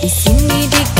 Di sini di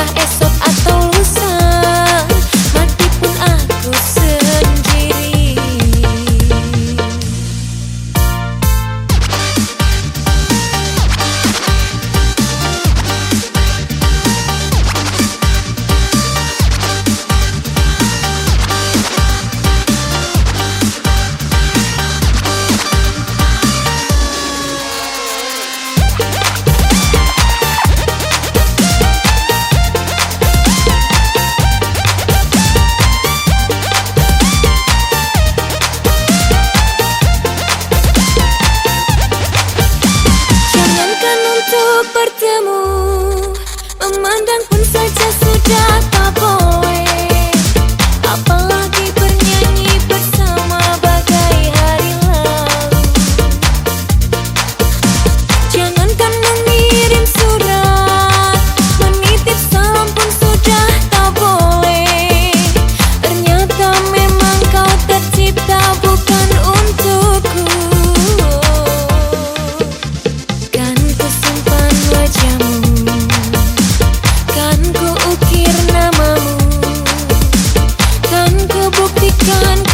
esta es done